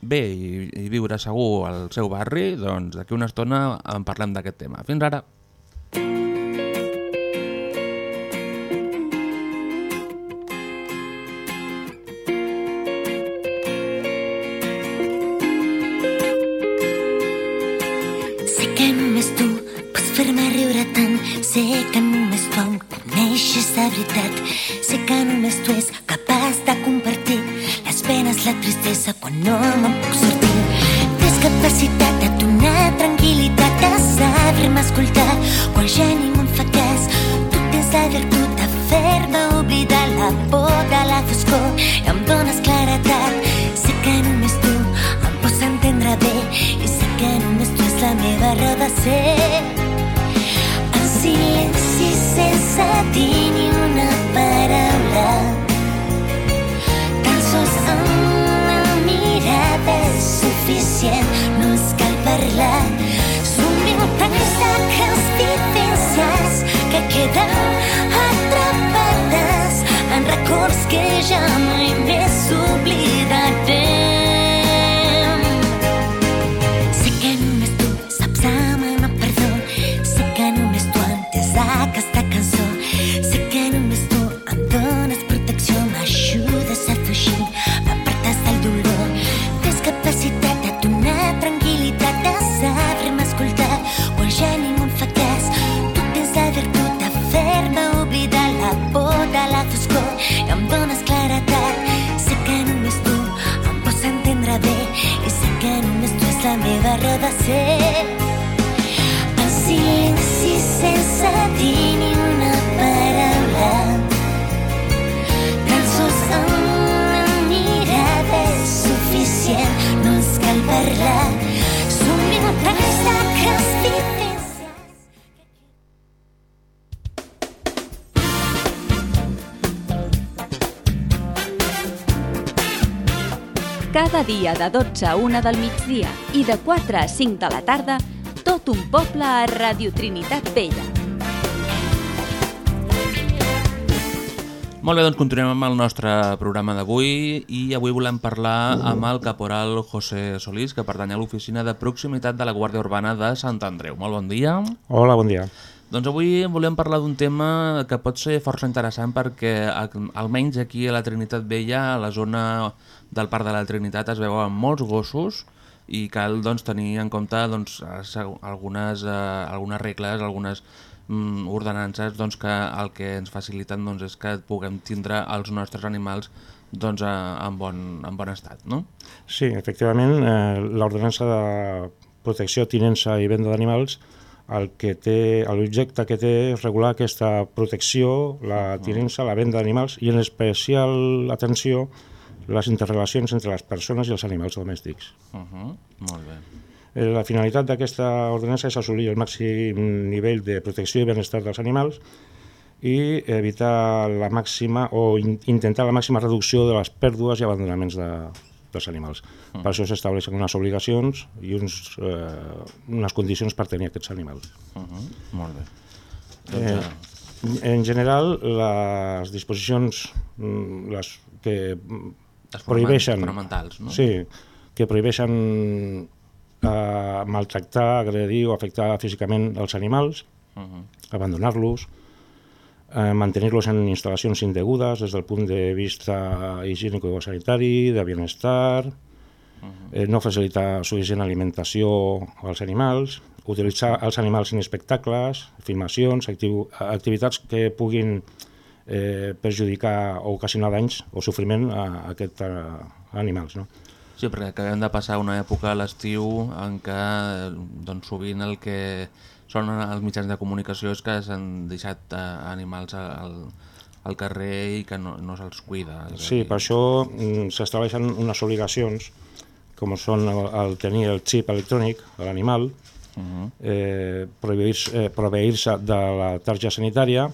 bé i, i viure segur al seu barri, doncs d'aquí una estona en parlem d'aquest tema. Fins ara! Sé Sé que només tu em coneixes de veritat. Sé que només tu és capaç de compartir les penes, la tristesa quan no me'n puc sortir. Tens capacitat de donar tranquil·litat, de saber-me escoltar quan ja ningú em fa cas. Tu tens la virtut de fer-me oblidar la por de la foscor i em dones claretat. Sé que només tu em pots entendre bé i sé que només tu és la meva raó de ser. Sense dir ni una paraula. Tan sols amb una mirada és suficient. No ens cal parlar. Mil tants de vivències que queden atrapades en records que ja mai més oblidarem raó de ser. En silenci sense dir ni una paraula. Tan sols amb una mirada és suficient, no ens cal parlar. Som mil Cada dia de 12 a 1 del migdia i de 4 a 5 de la tarda, tot un poble a Radio Trinitat Vella. Molt bé, doncs continuem amb el nostre programa d'avui i avui volem parlar amb el caporal José Solís, que pertany a l'oficina de proximitat de la Guàrdia Urbana de Sant Andreu. Molt bon dia. Hola, bon dia. Doncs avui volem parlar d'un tema que pot ser força interessant perquè al- almenys aquí a la Trinitat Vella, a la zona del Parc de la Trinitat, es veuen molts gossos i cal doncs, tenir en compte doncs, algunes, eh, algunes regles, algunes mm, ordenances doncs, que el que ens faciliten doncs, és que puguem tindre els nostres animals doncs, en, bon, en bon estat. No? Sí, efectivament, eh, l'ordenança de protecció, tinença i venda d'animals el que té, l'objecte que té és regular aquesta protecció, la tinença, la venda d'animals i en especial atenció les interrelacions entre les persones i els animals domèstics. Uh -huh. Molt bé. Eh, La finalitat d'aquesta ordenança és assolir el màxim nivell de protecció i benestar dels animals i evitar la màxima o in intentar la màxima reducció de les pèrdues i abandonaments de, dels animals. Mm. Per això s'estableixen unes obligacions i uns, eh, unes condicions per tenir aquests animals. Uh -huh. Molt bé. Eh, Doncs, en general, les disposicions mm, les que mm, Les prohibeixen... fonamentals, no? Sí, que prohibeixen eh, maltractar, agredir o afectar físicament els animals, Uh -huh. abandonar-los, eh, mantenir-los en instal·lacions indegudes des del punt de vista higiènico-sanitari, de bienestar, eh, no facilitar suficient alimentació als animals, utilitzar els animals en espectacles, filmacions, actiu, activitats que puguin eh, perjudicar o ocasionar danys o sofriment a, a aquests animals. No? Sí, perquè acabem de passar una època a l'estiu en què eh, doncs, sovint el que són els mitjans de comunicació és que s'han deixat eh, animals al, al carrer i que no, no se'ls cuida. Sí, per això mm, s'estableixen unes obligacions com són el, el tenir el xip electrònic a l'animal, Mhm. eh, proveir-se eh, proveir-se de la targeta sanitària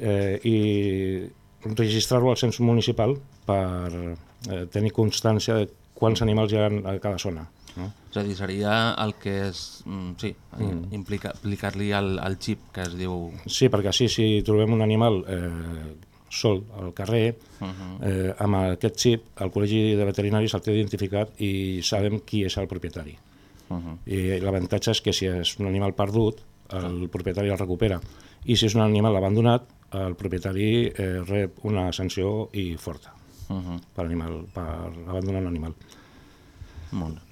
eh, i registrar-lo al cens municipal per eh, tenir constància de quants animals hi ha a cada zona. No? És a dir, seria el que és... Mm, sí, Mm. implica, aplicar-li el, el xip que es diu... Sí, perquè així si trobem un animal eh, sol al carrer, Mhm. eh, amb aquest xip, el col·legi de veterinaris el té identificat i sabem qui és el propietari. Uh -huh. I l'avantatge és que si és un animal perdut, el propietari el recupera. I si és un animal abandonat, el propietari eh, rep una sanció i forta Uh -huh. per, animal, per abandonar un animal.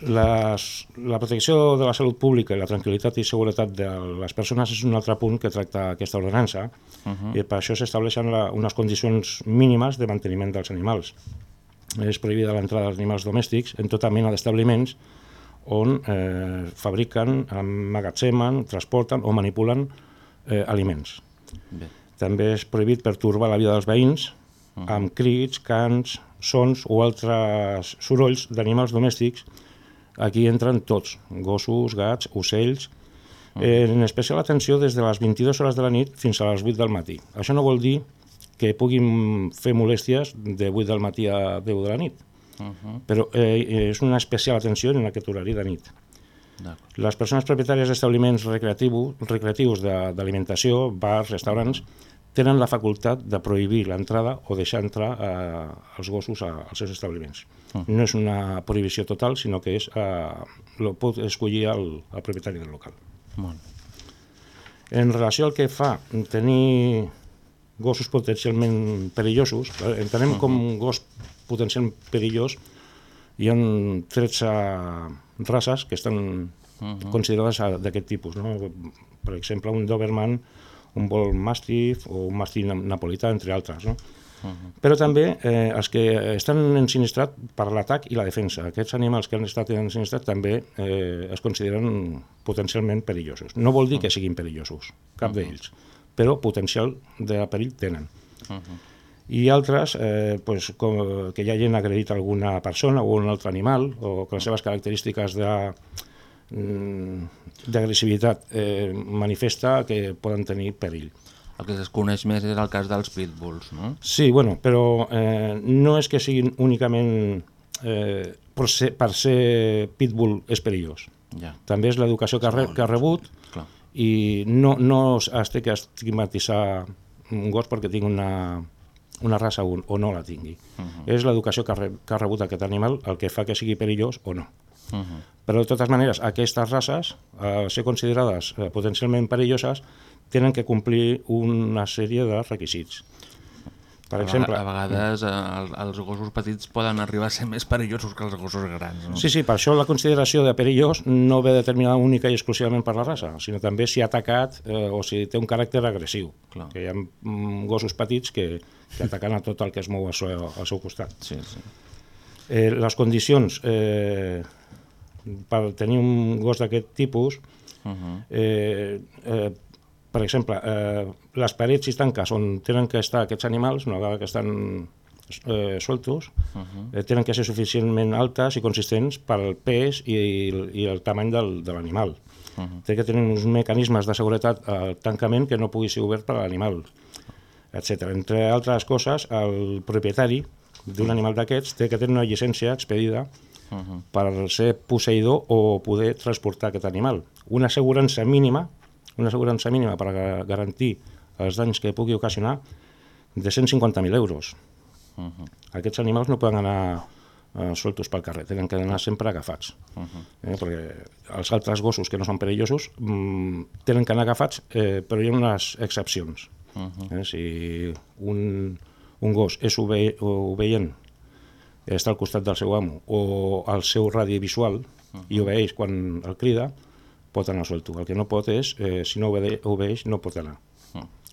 Les, la protecció de la salut pública i la tranquil·litat i seguretat de les persones és un altre punt que tracta aquesta ordenança Uh -huh. i per això s'estableixen unes condicions mínimes de manteniment dels animals. És prohibida l'entrada d'animals domèstics en tota mena d'establiments on eh, fabriquen, emmagatzemen, transporten o manipulen eh, aliments. Bé. També és prohibit pertorbar la vida dels veïns amb crits, cants, sons o altres sorolls d'animals domèstics. Aquí entren tots, gossos, gats, ocells, eh, en especial atenció des de les 22 hores de la nit fins a les 8 del matí. Això no vol dir que puguin fer molèsties de 8 del matí a 10 de la nit, Uh -huh. però eh, és una especial atenció en aquest horari de nit. Les persones propietàries d'establiments recreatius, recreatius de- d'alimentació, bars, restaurants, tenen la facultat de prohibir l'entrada o deixar entrar eh, els gossos a, als seus establiments. Mm. No és una prohibició total, sinó que és, eh, lo pot escollir el, el propietari del local. Molt. En relació al que fa tenir gossos potencialment perillosos, eh, entenem com un gos potencialment perillós, hi ha 13 races que estan Mhm. considerades a- d'aquest tipus. No? Per exemple, un Doberman, un Bull Mastiff o un Mastiff na- napolità, entre altres. No? Però també eh, els que estan ensinistrats per l'atac i la defensa. Aquests animals que han estat ensinistrats també eh, es consideren potencialment perillosos. No vol dir que siguin perillosos, cap d'ells, però potencial de perill tenen. Uh -huh. I altres, eh, pues, com, que ja hagin agredit alguna persona o un altre animal, o que les seves característiques de d'agressivitat eh, manifesta que poden tenir perill. El que es coneix més és el cas dels pitbulls, no? Sí, bueno, però eh, no és que siguin únicament eh, per, ser, per ser pitbull és perillós. Ja. També és l'educació que, re, que ha rebut Clar. i no, no es té que estigmatitzar un gos perquè tingui una, una raça o, o no la tingui. Uh -huh. És l'educació que, ha que ha rebut aquest animal el que fa que sigui perillós o no. Uh -huh. Però de totes maneres, aquestes races, al ser considerades eh, potencialment perilloses, tenen que complir una sèrie de requisits. Per a, exemple... A vegades eh, el, els gossos petits poden arribar a ser més perillosos que els gossos grans, no? Sí, sí, per això la consideració de perillós no ve determinada única i exclusivament per la raça, sinó també si ha atacat eh, o si té un caràcter agressiu. Clar. Que hi ha mm, gossos petits que, que ataquen a tot el que es mou al seu, al seu costat. Sí, sí. Eh, les condicions eh, per tenir un gos d'aquest tipus Uh -huh. eh, eh, per exemple, eh, les parets i tanques on tenen que estar aquests animals, una vegada que estan eh, sueltos, Uh -huh. eh, tenen que ser suficientment altes i consistents per al pes i, i el tamany del, de l'animal. Uh -huh. Té que tenir uns mecanismes de seguretat al tancament que no pugui ser obert per a l'animal, etc. Entre altres coses, el propietari d'un animal d'aquests té que tenir una llicència expedida Uh -huh. per ser posseïdor o poder transportar aquest animal. Una assegurança mínima, una assegurança mínima per garantir els danys que pugui ocasionar de 150.000 euros. Uh -huh. Aquests animals no poden anar eh, soltos pel carrer, tenen que anar sempre agafats. Uh -huh. eh, perquè els altres gossos que no són perillosos mm, tenen que anar agafats, eh, però hi ha unes excepcions. Uh -huh. eh, si un, un gos és obe obeient, està al costat del seu amo, o al seu radi visual, uh -huh. i obeeix quan el crida, pot anar solto. El que no pot és, eh, si no obede obeeix, no pot anar.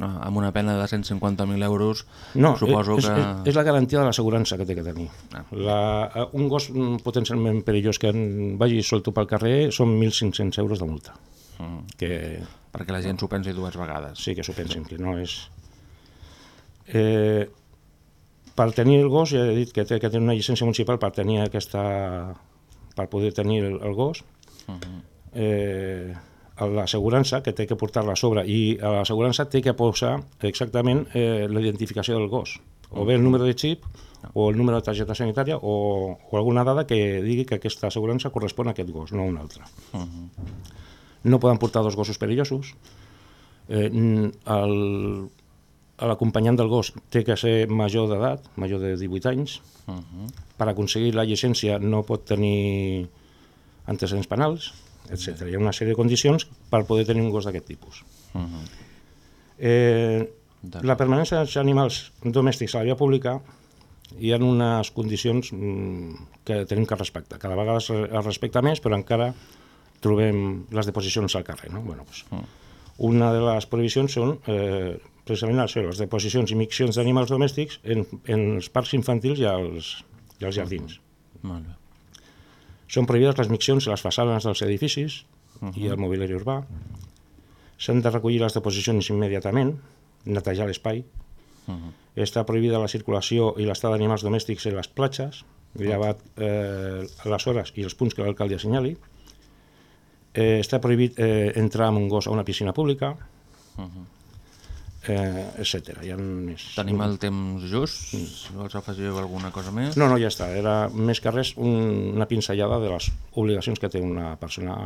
Ah, amb una pena de 150.000 euros, No, suposo és, que... és, és la garantia de l'assegurança que té que tenir. Ah. La, eh, un gos mm, potencialment perillós que en vagi solto pel carrer són 1.500 euros de multa. Mm. Que, Perquè la gent s'ho pensi dues vegades. Sí, que s'ho pensin, que no és... Eh, per tenir el gos, ja he dit que té que tenir una llicència municipal per tenir aquesta... per poder tenir el, el gos. Uh -huh. eh, l'assegurança que té que portar-la a sobre i a l'assegurança té que posar exactament eh, la identificació del gos o bé el número de xip o el número de targeta sanitària o, o alguna dada que digui que aquesta assegurança correspon a aquest gos, no a un altre. Uh -huh. No poden portar dos gossos perillosos. Eh, el- L'acompanyant del gos té que ser major d'edat, major de 18 anys. Uh -huh. Per aconseguir la llicència no pot tenir antecedents penals, etc. Hi ha una sèrie de condicions per poder tenir un gos d'aquest tipus. Uh -huh. Eh, la permanència dels animals domèstics a la via pública hi ha unes condicions mm, que tenim que respectar. Cada vegada es, es respecta més, però encara trobem les deposicions al carrer. No? Bueno, doncs, una de les prohibicions són eh, precisament això, les deposicions i miccions d'animals domèstics en, en els parcs infantils i als, i als jardins. Molt bé. Són prohibides les miccions a les façanes dels edificis i al mobiliari urbà. S'han de recollir les deposicions immediatament, netejar l'espai. Uh -huh. Està prohibida la circulació i l'estat d'animals domèstics en les platges, llevat eh, les hores i els punts que l'alcalde assenyali. Eh, està prohibit eh, entrar amb un gos a una piscina pública, Uh -huh. Eh, etc. Ha més. Tenim el temps just, si vols afegir alguna cosa més. No, no, ja està. Era més que res un, una pinzellada de les obligacions que té una persona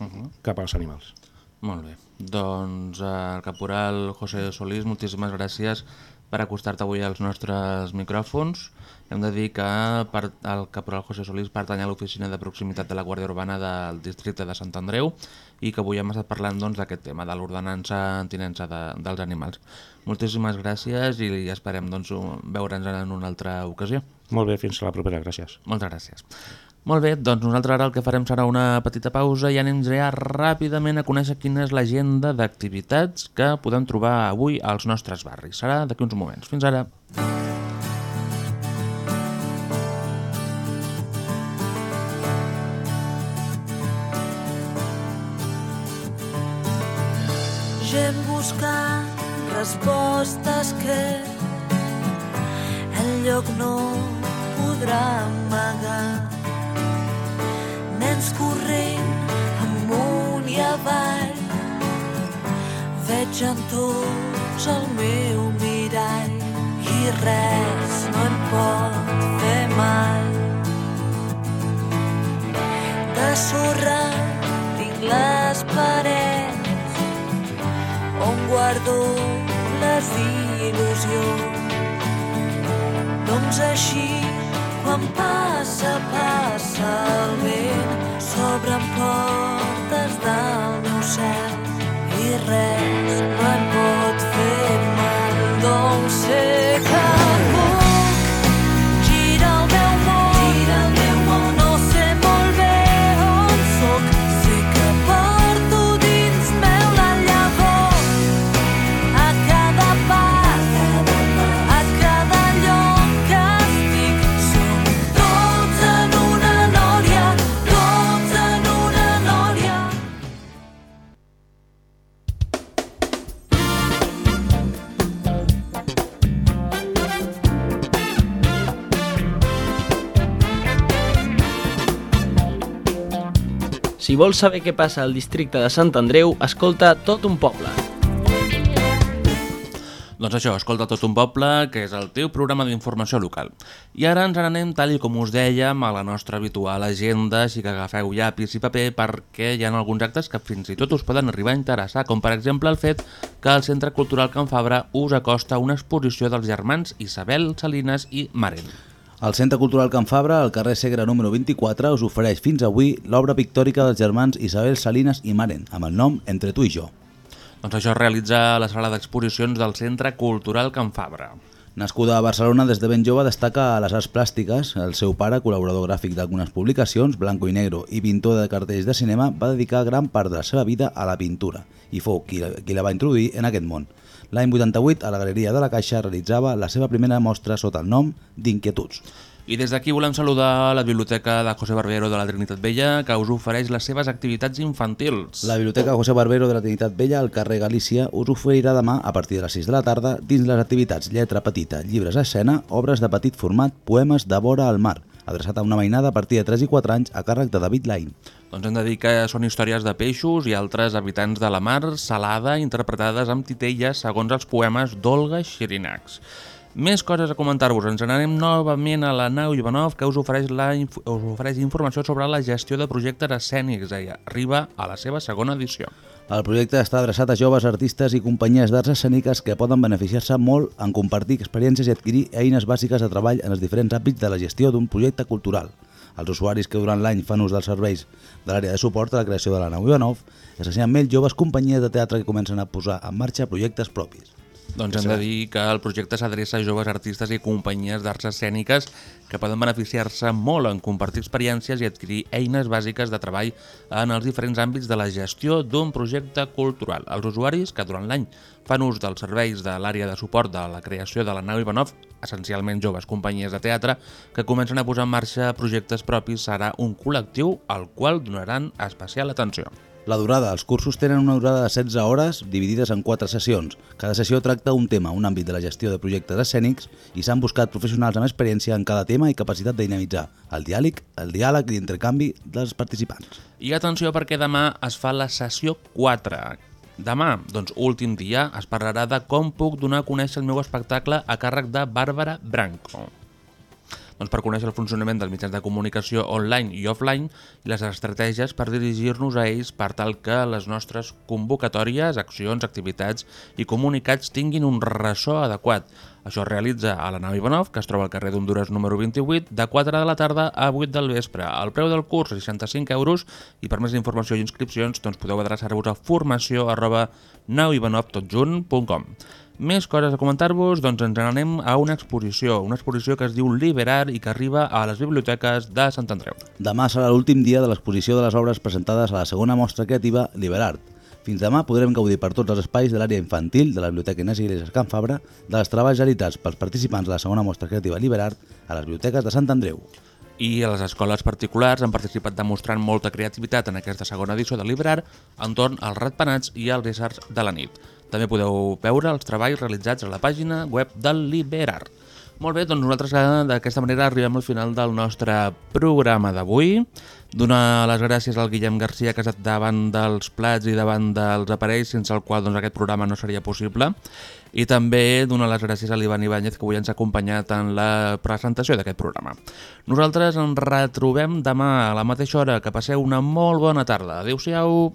Uh -huh. cap als animals. Molt bé. Doncs eh, el caporal José Solís, moltíssimes gràcies per acostar-te avui als nostres micròfons. Hem de dir que per, el caporal José Solís pertany a l'oficina de proximitat de la Guàrdia Urbana del districte de Sant Andreu i que avui hem estat parlant doncs, d'aquest tema, de l'ordenança en tinença de, dels animals. Moltíssimes gràcies i esperem doncs, veure'ns en una altra ocasió. Molt bé, fins a la propera, gràcies. Moltes gràcies. Molt bé, doncs nosaltres ara el que farem serà una petita pausa i anem ja ràpidament a conèixer quina és l'agenda d'activitats que podem trobar avui als nostres barris. Serà d'aquí uns moments. Fins ara. Gent buscant respostes que el lloc no podrà amagar. Nens corrent amunt i avall, veig en tots el meu mirall i res no em pot fer mal. De sorra tinc les parets on guardo les il·lusions. Doncs així, quan passa, passa el vent, s'obren portes del meu cel i res em pot fer mal. Doncs sé que Si vols saber què passa al districte de Sant Andreu, escolta tot un poble. Doncs això, escolta tot un poble, que és el teu programa d'informació local. I ara ens n'anem, tal i com us dèiem, a la nostra habitual agenda, així que agafeu llapis i paper perquè hi ha alguns actes que fins i tot us poden arribar a interessar, com per exemple el fet que el Centre Cultural Can Fabra us acosta una exposició dels germans Isabel, Salines i Maren. El Centre Cultural Can Fabra, al carrer Segre número 24, us ofereix fins avui l'obra pictòrica dels germans Isabel Salinas i Maren, amb el nom Entre tu i jo. Doncs això es realitza a la sala d'exposicions del Centre Cultural Can Fabra. Nascuda a Barcelona des de ben jove, destaca a les arts plàstiques. El seu pare, col·laborador gràfic d'algunes publicacions, blanco i negro i pintor de cartells de cinema, va dedicar gran part de la seva vida a la pintura i fou qui, qui la va introduir en aquest món. L'any 88, a la Galeria de la Caixa, realitzava la seva primera mostra sota el nom d'Inquietuds. I des d'aquí volem saludar la Biblioteca de José Barbero de la Trinitat Vella, que us ofereix les seves activitats infantils. La Biblioteca José Barbero de la Trinitat Vella, al carrer Galícia, us oferirà demà, a partir de les 6 de la tarda, dins les activitats lletra petita, llibres a escena, obres de petit format, poemes de vora al mar, adreçat a una mainada a partir de 3 i 4 anys a càrrec de David Lain. Doncs hem de dir que són històries de peixos i altres habitants de la mar salada interpretades amb titelles segons els poemes d'Olga Xirinacs. Més coses a comentar-vos. Ens n'anem novament a la nau Ivanov, que us ofereix, la, us ofereix informació sobre la gestió de projectes escènics. I arriba a la seva segona edició. El projecte està adreçat a joves artistes i companyies d'arts escèniques que poden beneficiar-se molt en compartir experiències i adquirir eines bàsiques de treball en els diferents àmbits de la gestió d'un projecte cultural. Els usuaris que durant l'any fan ús dels serveis de l'àrea de suport a la creació de la nau Ivanov, essencialment joves companyies de teatre que comencen a posar en marxa projectes propis. Doncs hem de dir que el projecte s'adreça a joves artistes i companyies d'arts escèniques que poden beneficiar-se molt en compartir experiències i adquirir eines bàsiques de treball en els diferents àmbits de la gestió d'un projecte cultural. Els usuaris que durant l'any fan ús dels serveis de l'àrea de suport de la creació de la nau Ivanov, essencialment joves companyies de teatre, que comencen a posar en marxa projectes propis, serà un col·lectiu al qual donaran especial atenció. La durada. Els cursos tenen una durada de 16 hores dividides en 4 sessions. Cada sessió tracta un tema, un àmbit de la gestió de projectes escènics i s'han buscat professionals amb experiència en cada tema i capacitat de dinamitzar el diàleg, el diàleg i intercanvi dels participants. I atenció perquè demà es fa la sessió 4. Demà, doncs últim dia, es parlarà de com puc donar a conèixer el meu espectacle a càrrec de Bàrbara Branco doncs per conèixer el funcionament dels mitjans de comunicació online i offline i les estratègies per dirigir-nos a ells per tal que les nostres convocatòries, accions, activitats i comunicats tinguin un ressò adequat. Això es realitza a la nau Ivanov, que es troba al carrer d'Honduras número 28, de 4 de la tarda a 8 del vespre. El preu del curs és 65 euros i per més informació i inscripcions doncs podeu adreçar-vos a formació arroba nauivanovtotjunt.com. Més coses a comentar-vos, doncs ens n'anem a una exposició, una exposició que es diu Liberar i que arriba a les biblioteques de Sant Andreu. Demà serà l'últim dia de l'exposició de les obres presentades a la segona mostra creativa Liberart. Fins demà podrem gaudir per tots els espais de l'àrea infantil de la Biblioteca Inés Iglesias Can Fabra dels treballs realitzats pels participants de la segona mostra creativa Liberart a les biblioteques de Sant Andreu. I a les escoles particulars han participat demostrant molta creativitat en aquesta segona edició de Liberar entorn als ratpenats i als éssers de la nit. També podeu veure els treballs realitzats a la pàgina web del Liberar. Molt bé, doncs nosaltres d'aquesta manera arribem al final del nostre programa d'avui. Donar les gràcies al Guillem Garcia que ha estat davant dels plats i davant dels aparells sense el qual doncs, aquest programa no seria possible. I també donar les gràcies a l'Ivan Ibáñez que avui ens ha acompanyat en la presentació d'aquest programa. Nosaltres ens retrobem demà a la mateixa hora. Que passeu una molt bona tarda. Adéu-siau.